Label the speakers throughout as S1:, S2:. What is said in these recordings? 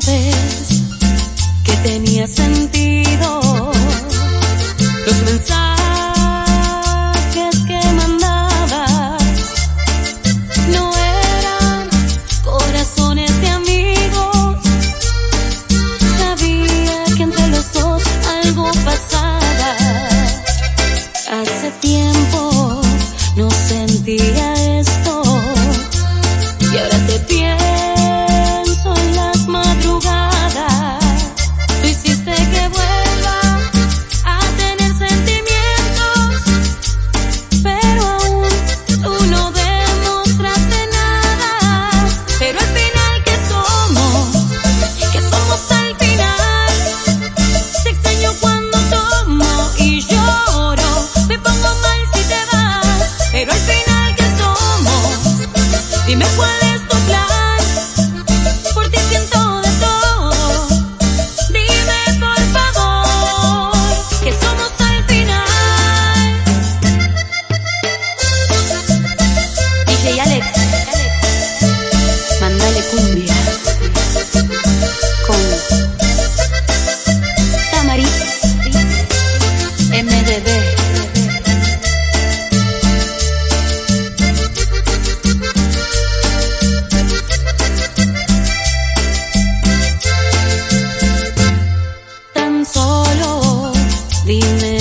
S1: que tenía sentido los mensajes que mandabas. No eran corazones de amigos. Sabía que entre los dos algo pasaba. Hace tiempo no sentía Mandale cumbia. Con Tamari. MDB. Tan solo dime.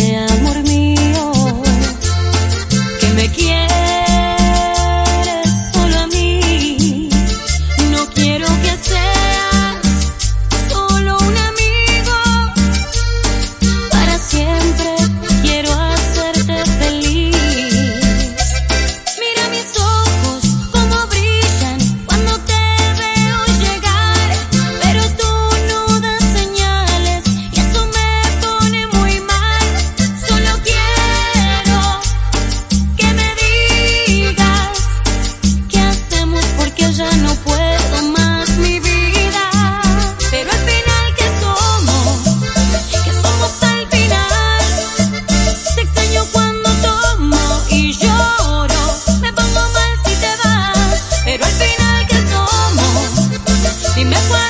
S1: Si me puedes